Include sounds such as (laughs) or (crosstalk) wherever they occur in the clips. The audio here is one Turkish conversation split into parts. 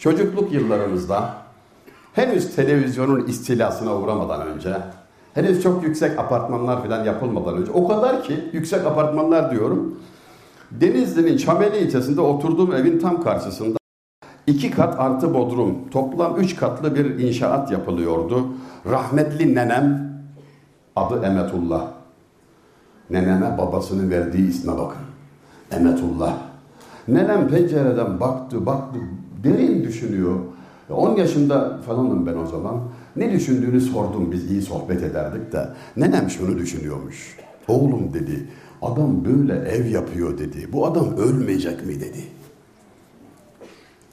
çocukluk yıllarımızda henüz televizyonun istilasına uğramadan önce, henüz çok yüksek apartmanlar falan yapılmadan önce, o kadar ki yüksek apartmanlar diyorum, Denizli'nin Çameli ilçesinde oturduğum evin tam karşısında iki kat artı bodrum, toplam üç katlı bir inşaat yapılıyordu. Rahmetli nenem, adı Emetullah. Neneme babasının verdiği isme bakın. Emetullah. Nenem pencereden baktı, baktı, derin düşünüyor. 10 yaşında falanım ben o zaman. Ne düşündüğünü sordum, biz iyi sohbet ederdik de. Nenem şunu düşünüyormuş. Oğlum dedi, adam böyle ev yapıyor dedi. Bu adam ölmeyecek mi dedi.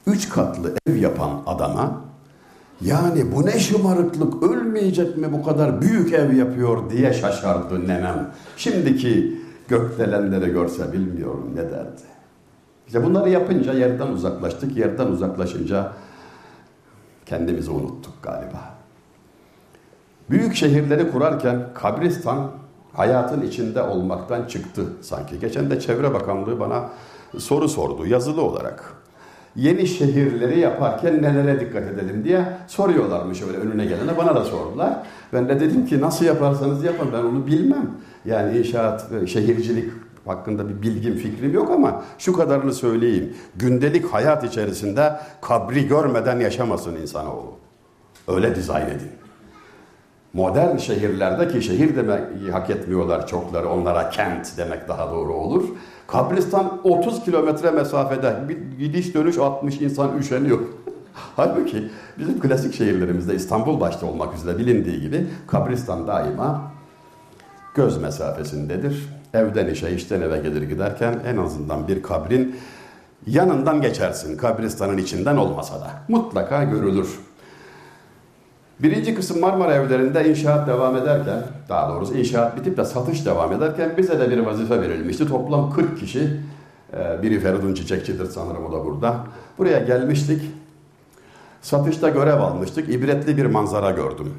Üç katlı ev yapan adama yani bu ne şımarıklık ölmeyecek mi bu kadar büyük ev yapıyor diye şaşardı nenem. Şimdiki gökdelenleri görse bilmiyorum ne derdi. İşte bunları yapınca yerden uzaklaştık. Yerden uzaklaşınca kendimizi unuttuk galiba. Büyük şehirleri kurarken kabristan hayatın içinde olmaktan çıktı sanki. Geçen de Çevre Bakanlığı bana soru sordu yazılı olarak. Yeni şehirleri yaparken nelere dikkat edelim diye soruyorlarmış öyle önüne gelene bana da sordular. Ben de dedim ki nasıl yaparsanız yapın ben onu bilmem. Yani inşaat şehircilik hakkında bir bilgim fikrim yok ama şu kadarını söyleyeyim. Gündelik hayat içerisinde kabri görmeden yaşamasın insanoğlu. Öyle dizayn edin. Modern şehirlerde ki şehir demek hak etmiyorlar çokları onlara kent demek daha doğru olur. Kabristan 30 kilometre mesafede bir gidiş dönüş 60 insan üşeniyor. (laughs) Halbuki bizim klasik şehirlerimizde İstanbul başta olmak üzere bilindiği gibi kabristan daima göz mesafesindedir. Evden işe, işten eve gelir giderken en azından bir kabrin yanından geçersin. Kabristanın içinden olmasa da. Mutlaka görülür. Birinci kısım Marmara evlerinde inşaat devam ederken, daha doğrusu inşaat bitip de satış devam ederken bize de bir vazife verilmişti. Toplam 40 kişi, e, biri Feridun Çiçekçi'dir sanırım o da burada. Buraya gelmiştik, satışta görev almıştık, ibretli bir manzara gördüm.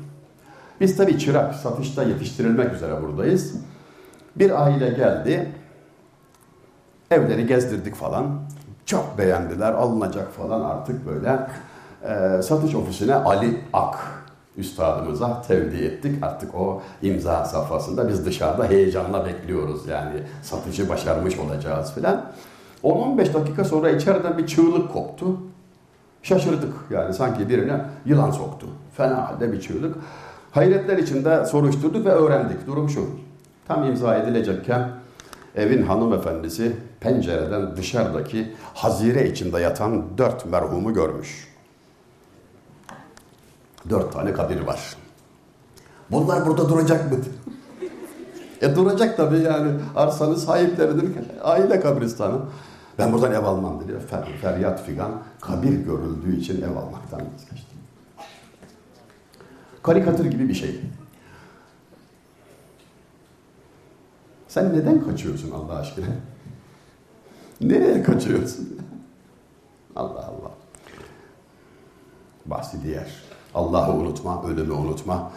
Biz tabii çırak, satışta yetiştirilmek üzere buradayız. Bir aile geldi, evleri gezdirdik falan. Çok beğendiler, alınacak falan artık böyle. E, satış ofisine Ali Ak üstadımıza tevdi ettik. Artık o imza safhasında biz dışarıda heyecanla bekliyoruz. Yani satıcı başarmış olacağız filan. 10-15 dakika sonra içeriden bir çığlık koptu. Şaşırdık yani sanki birine yılan soktu. Fena halde bir çığlık. Hayretler içinde soruşturduk ve öğrendik. Durum şu. Tam imza edilecekken evin hanımefendisi pencereden dışarıdaki hazire içinde yatan dört merhumu görmüş. Dört tane kabir var. Bunlar burada duracak mı? e duracak tabii yani. Arsanın sahipleridir. Aile kabristanı. Ben buradan ev almam diyor. Fer, feryat figan. Kabir görüldüğü için ev almaktan vazgeçtim. Karikatür gibi bir şey. Sen neden kaçıyorsun Allah aşkına? Nereye kaçıyorsun? Allah Allah. Bahsi diğer. Allah'ı unutma, ölümü unutma.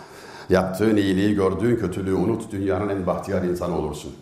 Yaptığın iyiliği, gördüğün kötülüğü unut, dünyanın en bahtiyar insanı olursun.